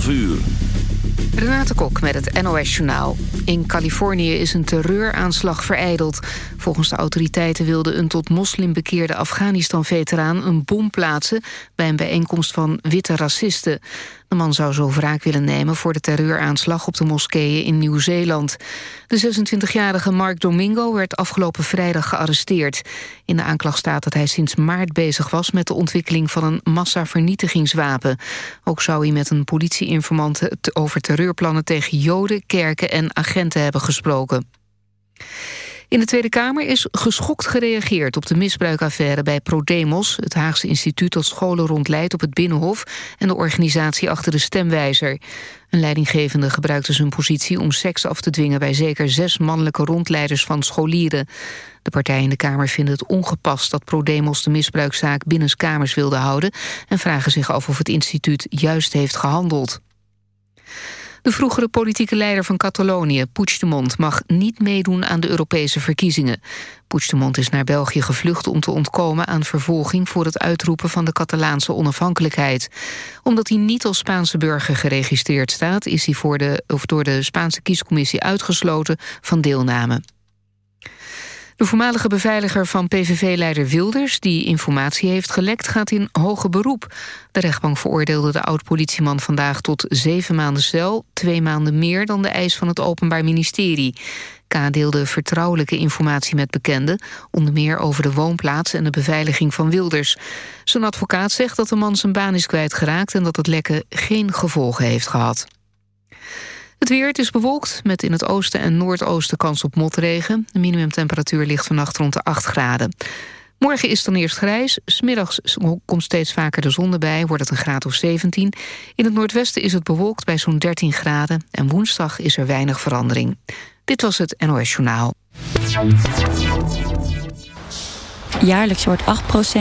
12 uur. Renate Kok met het NOS Journaal. In Californië is een terreuraanslag vereideld. Volgens de autoriteiten wilde een tot moslim bekeerde Afghanistan-veteraan... een bom plaatsen bij een bijeenkomst van witte racisten. De man zou zo wraak willen nemen voor de terreuraanslag... op de moskeeën in Nieuw-Zeeland. De 26-jarige Mark Domingo werd afgelopen vrijdag gearresteerd. In de aanklacht staat dat hij sinds maart bezig was... met de ontwikkeling van een massavernietigingswapen. Ook zou hij met een politieinformant over terreurplannen tegen joden, kerken en agenten hebben gesproken. In de Tweede Kamer is geschokt gereageerd op de misbruikaffaire bij ProDemos... het Haagse instituut dat scholen rondleidt op het Binnenhof... en de organisatie achter de stemwijzer. Een leidinggevende gebruikte zijn positie om seks af te dwingen... bij zeker zes mannelijke rondleiders van scholieren. De partijen in de Kamer vinden het ongepast dat ProDemos de misbruikzaak binnenskamers wilde houden... en vragen zich af of het instituut juist heeft gehandeld. De vroegere politieke leider van Catalonië, Puigdemont... mag niet meedoen aan de Europese verkiezingen. Puigdemont is naar België gevlucht om te ontkomen aan vervolging... voor het uitroepen van de Catalaanse onafhankelijkheid. Omdat hij niet als Spaanse burger geregistreerd staat... is hij voor de, of door de Spaanse kiescommissie uitgesloten van deelname. De voormalige beveiliger van PVV-leider Wilders... die informatie heeft gelekt, gaat in hoge beroep. De rechtbank veroordeelde de oud-politieman vandaag tot zeven maanden cel... twee maanden meer dan de eis van het Openbaar Ministerie. K deelde vertrouwelijke informatie met bekenden... onder meer over de woonplaats en de beveiliging van Wilders. Zijn advocaat zegt dat de man zijn baan is kwijtgeraakt... en dat het lekken geen gevolgen heeft gehad. Het weer, het is bewolkt, met in het oosten en noordoosten kans op motregen. De minimumtemperatuur ligt vannacht rond de 8 graden. Morgen is dan eerst grijs. Smiddags komt steeds vaker de zon erbij, wordt het een graad of 17. In het noordwesten is het bewolkt bij zo'n 13 graden. En woensdag is er weinig verandering. Dit was het NOS Journaal. Jaarlijks wordt 8%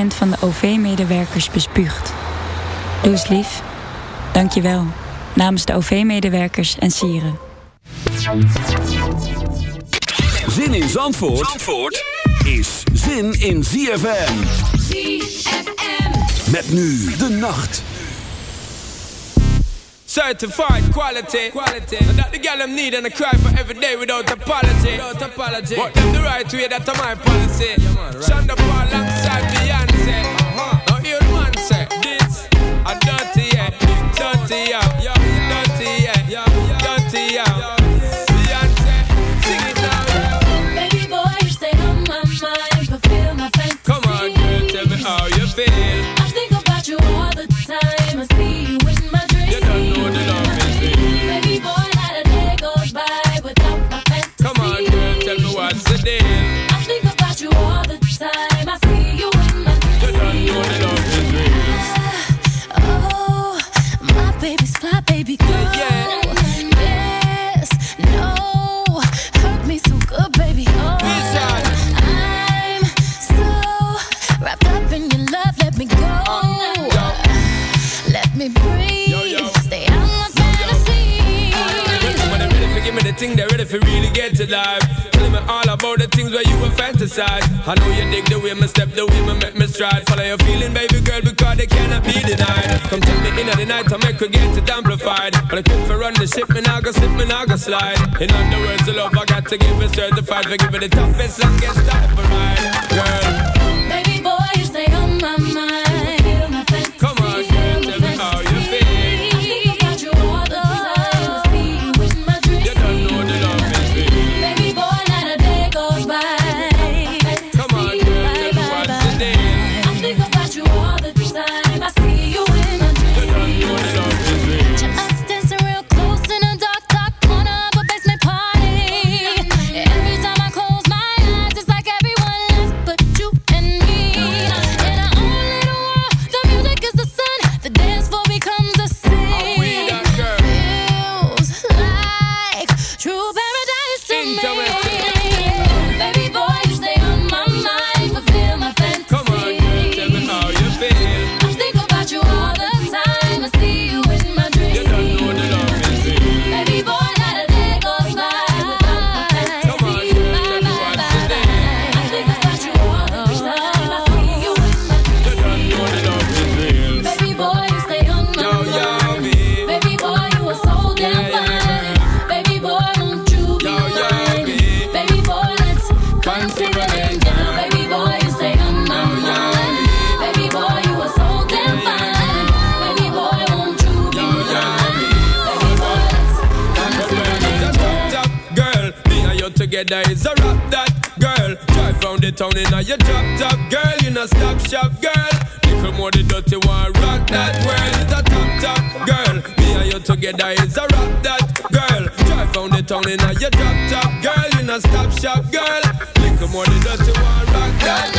van de OV-medewerkers bespuugd. Doe eens lief. Dank je wel namens de OV-medewerkers en sieren. Zin in Zandvoort, Zandvoort is zin in ZFM. ZFM. Met nu de nacht. Certified quality, quality. And that the girl them need and I cry for every day without apology. Without apology. What them the right way, that's my policy. Yeah, man, right. Shonda Paul alongside Beyonce. Uh-huh. Now you man say this, a dirty yeah, dirty yeah. feel. I think about you all the time. I see you in my dreams. You don't know the love is real. Baby boy, not a day goes by without my fantasy. Come on, girl, tell me what's the deal. I think about you all the time. I see you in my dreams. You don't know the love is real. Oh, my baby's fly, baby girl. Life. Tell me all about the things where you were fantasize. I know you dig the way me step, the way me make me stride. Follow your feeling, baby girl, because they cannot be denied. Come tell me in the night, I make her get it amplified. But I keep for run the ship, me now go slip, me now go slide. In other words, the love I got to give it certified. For give it the toughest, longest time for ride, girl. town in a your drop top girl, you know stop shop girl. Little more the dirty one, rock that world. It's a top top girl. Me and you together is a rock that girl. Drive down the town in a your drop top girl, you know stop shop girl. Little more the dirty one, rock that.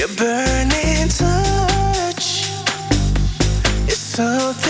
Your burning touch is something.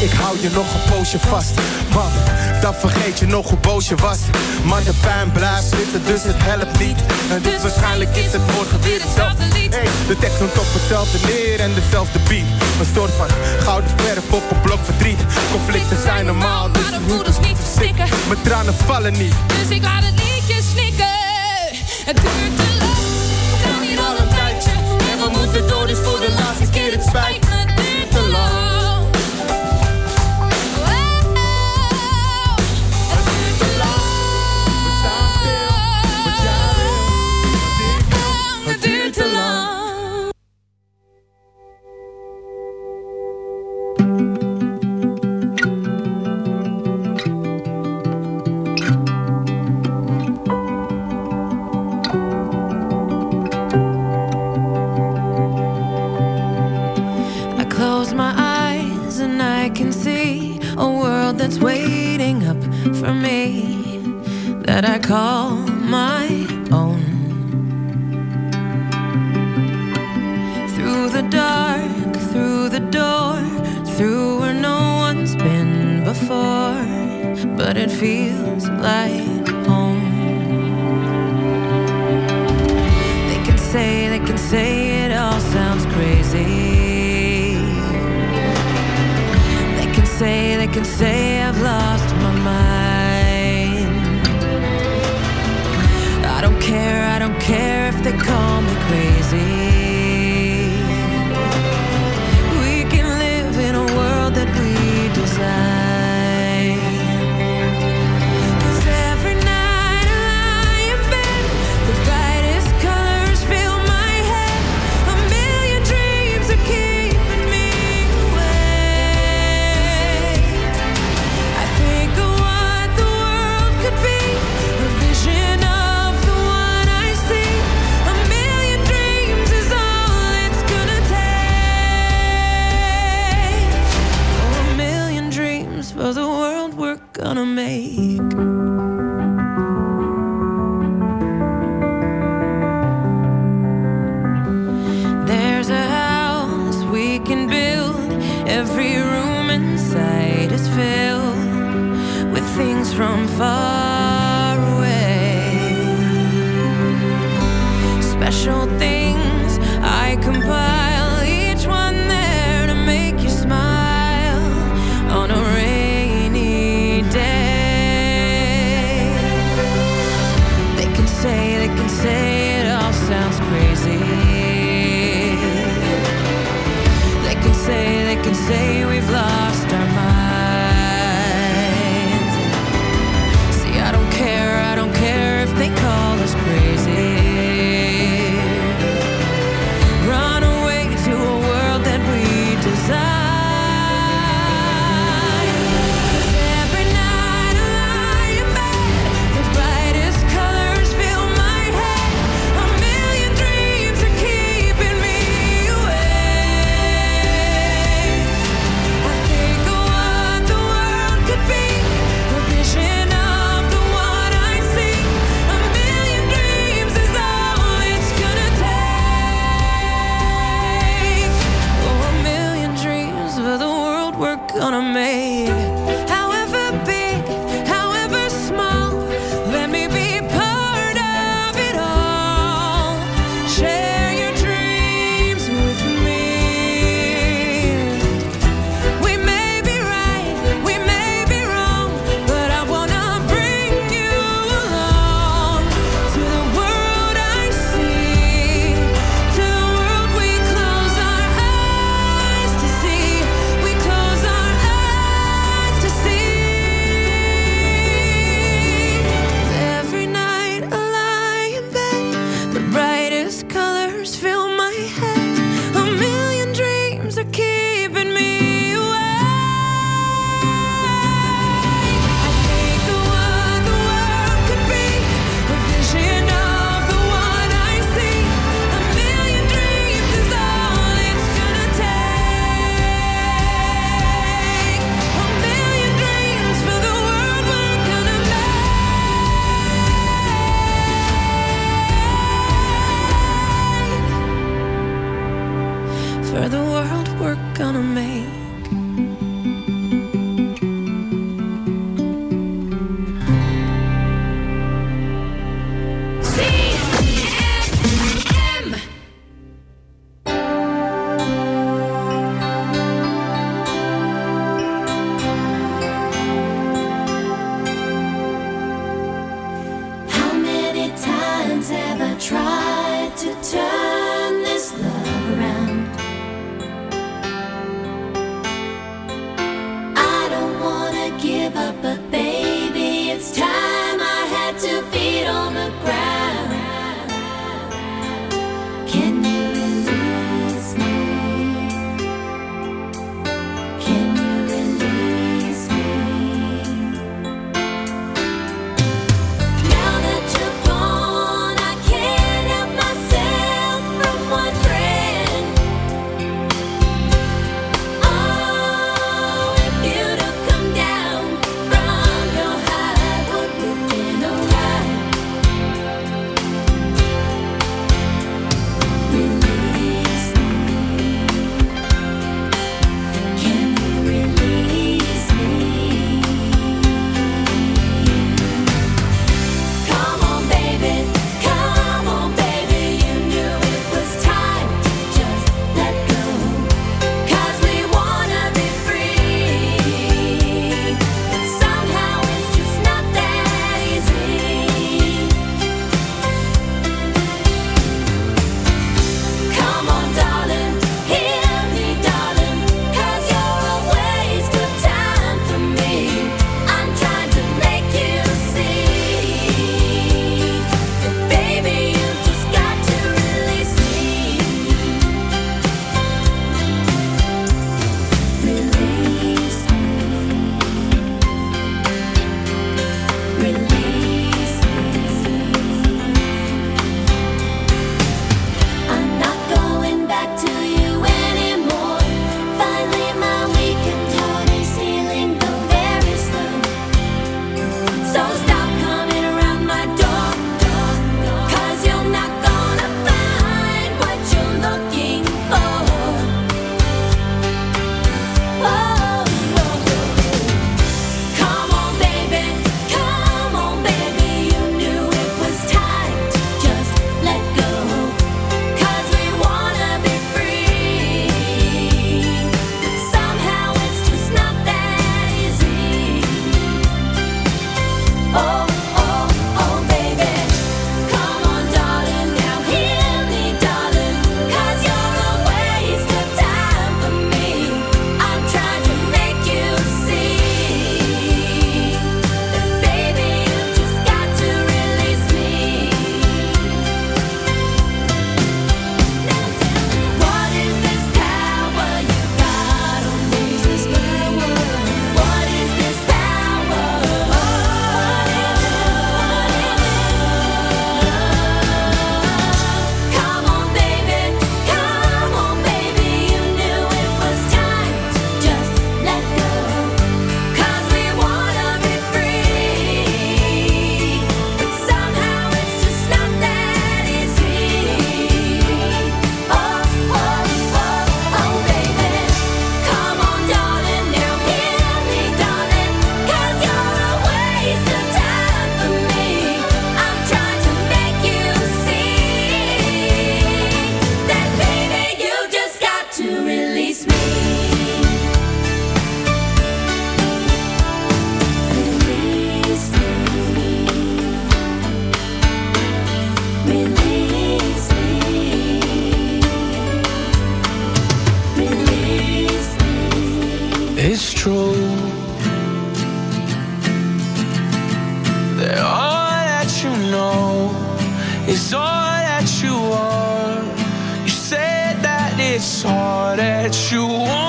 ik hou je nog een poosje vast. Want dan vergeet je nog hoe boos je was. Maar de pijn blijft zitten, dus het helpt niet. En dus waarschijnlijk is het morgen weer hetzelfde lied. Hey, de tekst komt op hetzelfde neer en dezelfde beat. Een soort van gouden verf op een blok verdriet. Conflicten zijn normaal, dus Maar de moeders niet verstikken. mijn tranen vallen niet. Dus ik laat het liedje snikken. Het duurt te lang. We staan hier al een tijdje. En we moeten door, dus voor de laatste keer. Het spijt me, bistro. That all that you know is all that you are. You said that it's all that you want.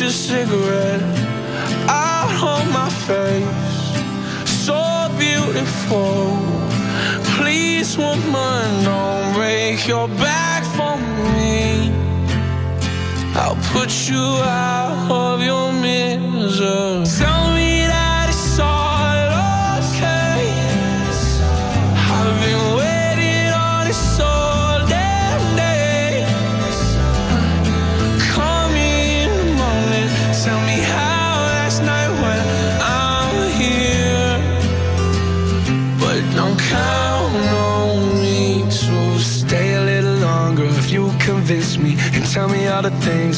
your cigarette out on my face. So beautiful. Please, woman, don't break your back for me. I'll put you out of your misery.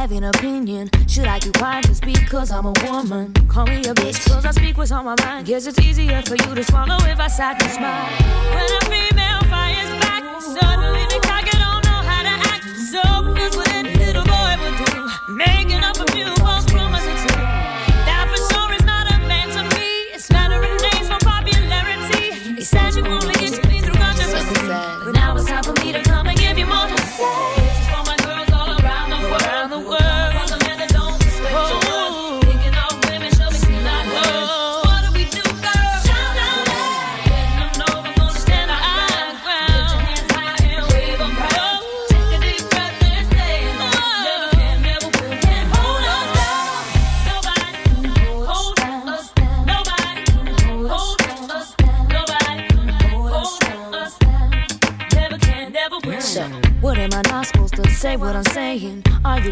have an opinion? Should I keep quiet just because I'm a woman? Call me a bitch, cause I speak what's on my mind. Guess it's easier for you to swallow if I sat and smile. When a female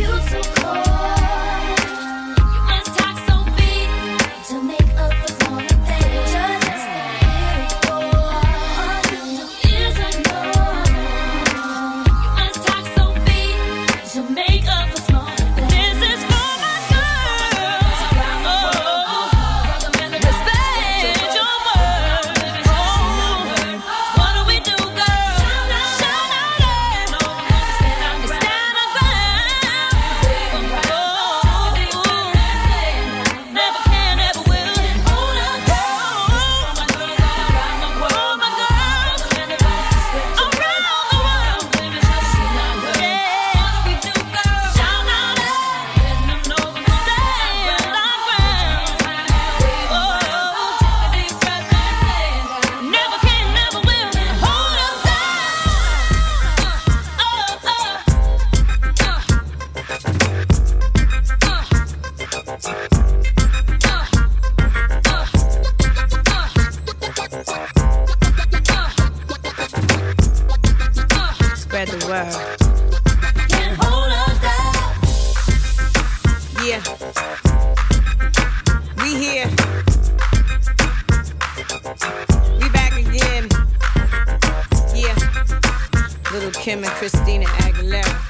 You're so Kim and Christina Aguilera.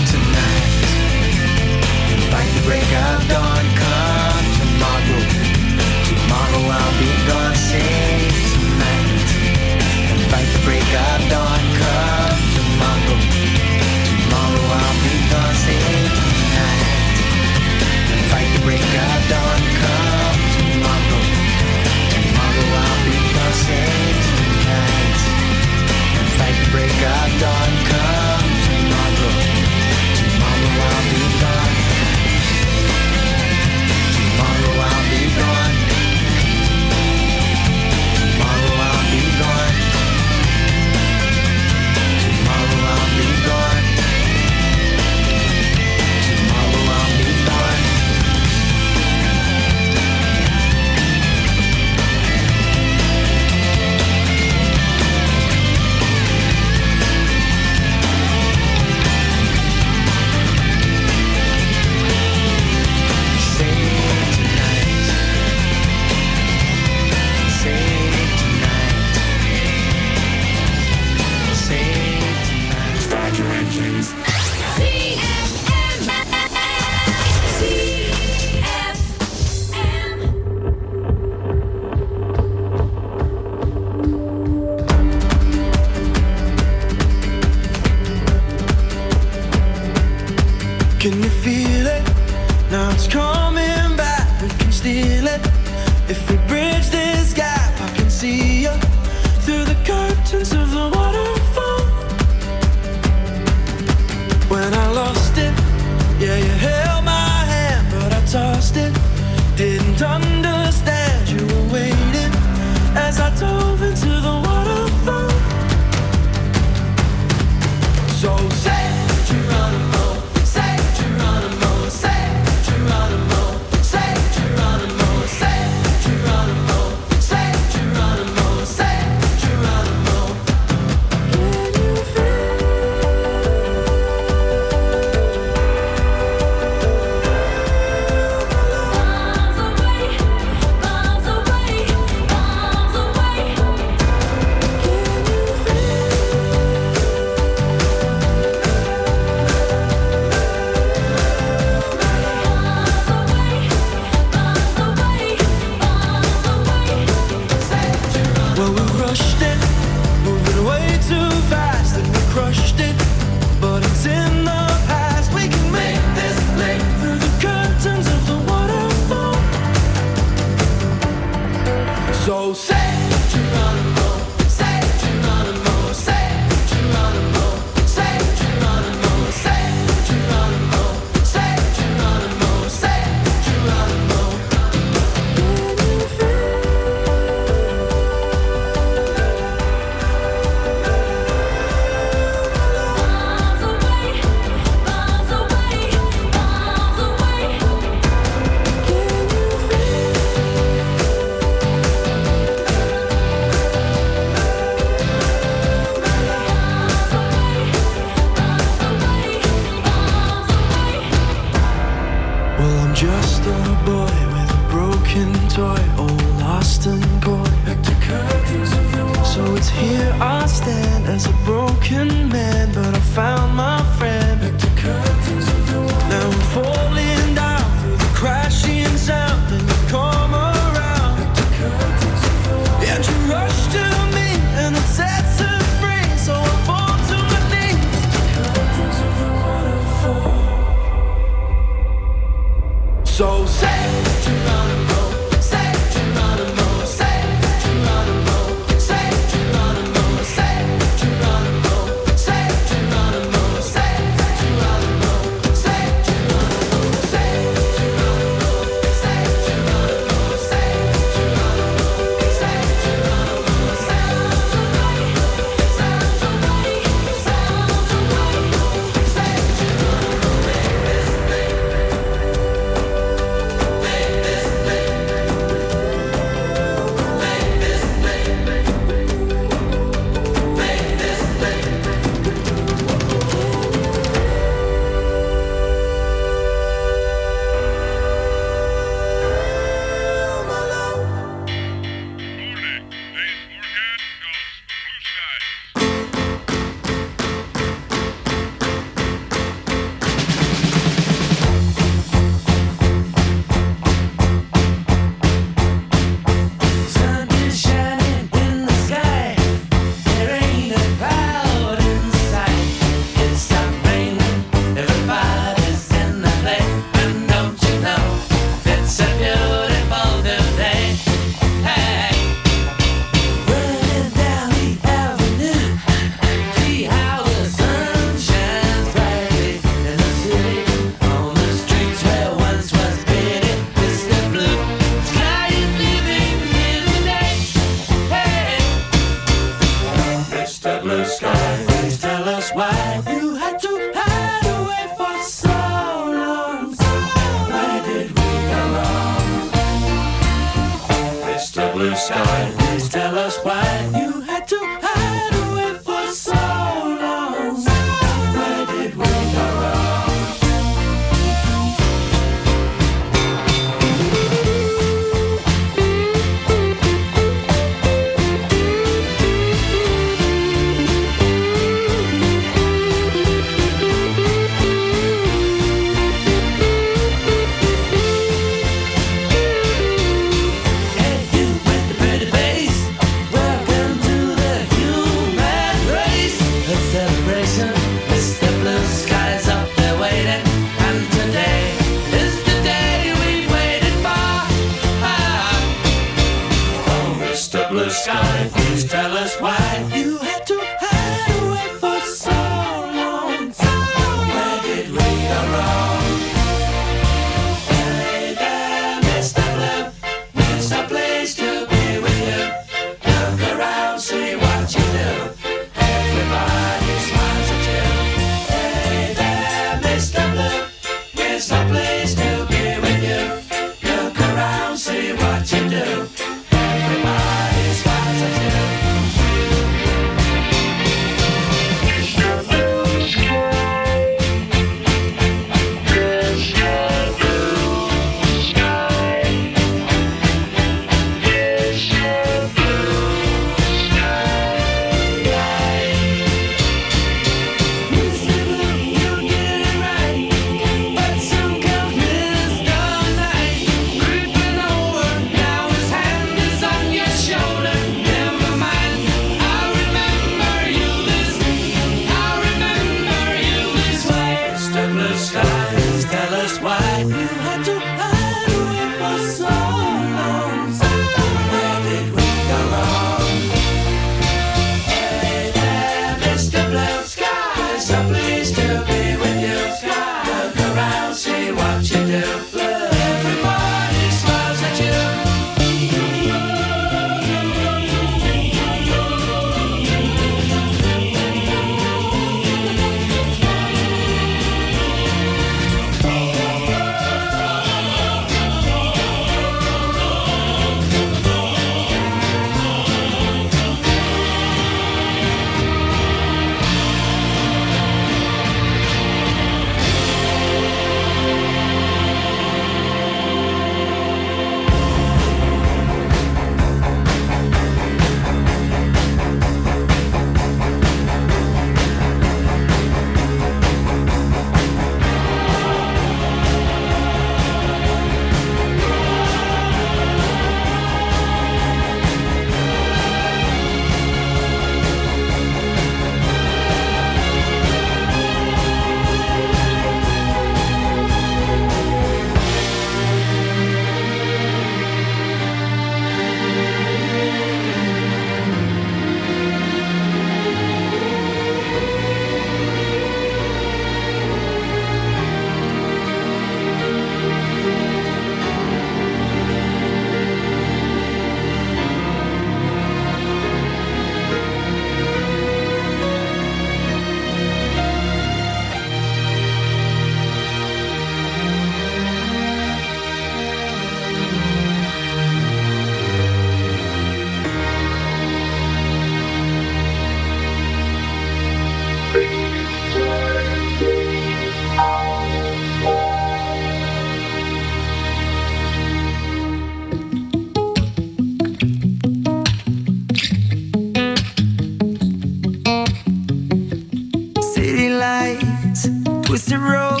twisted road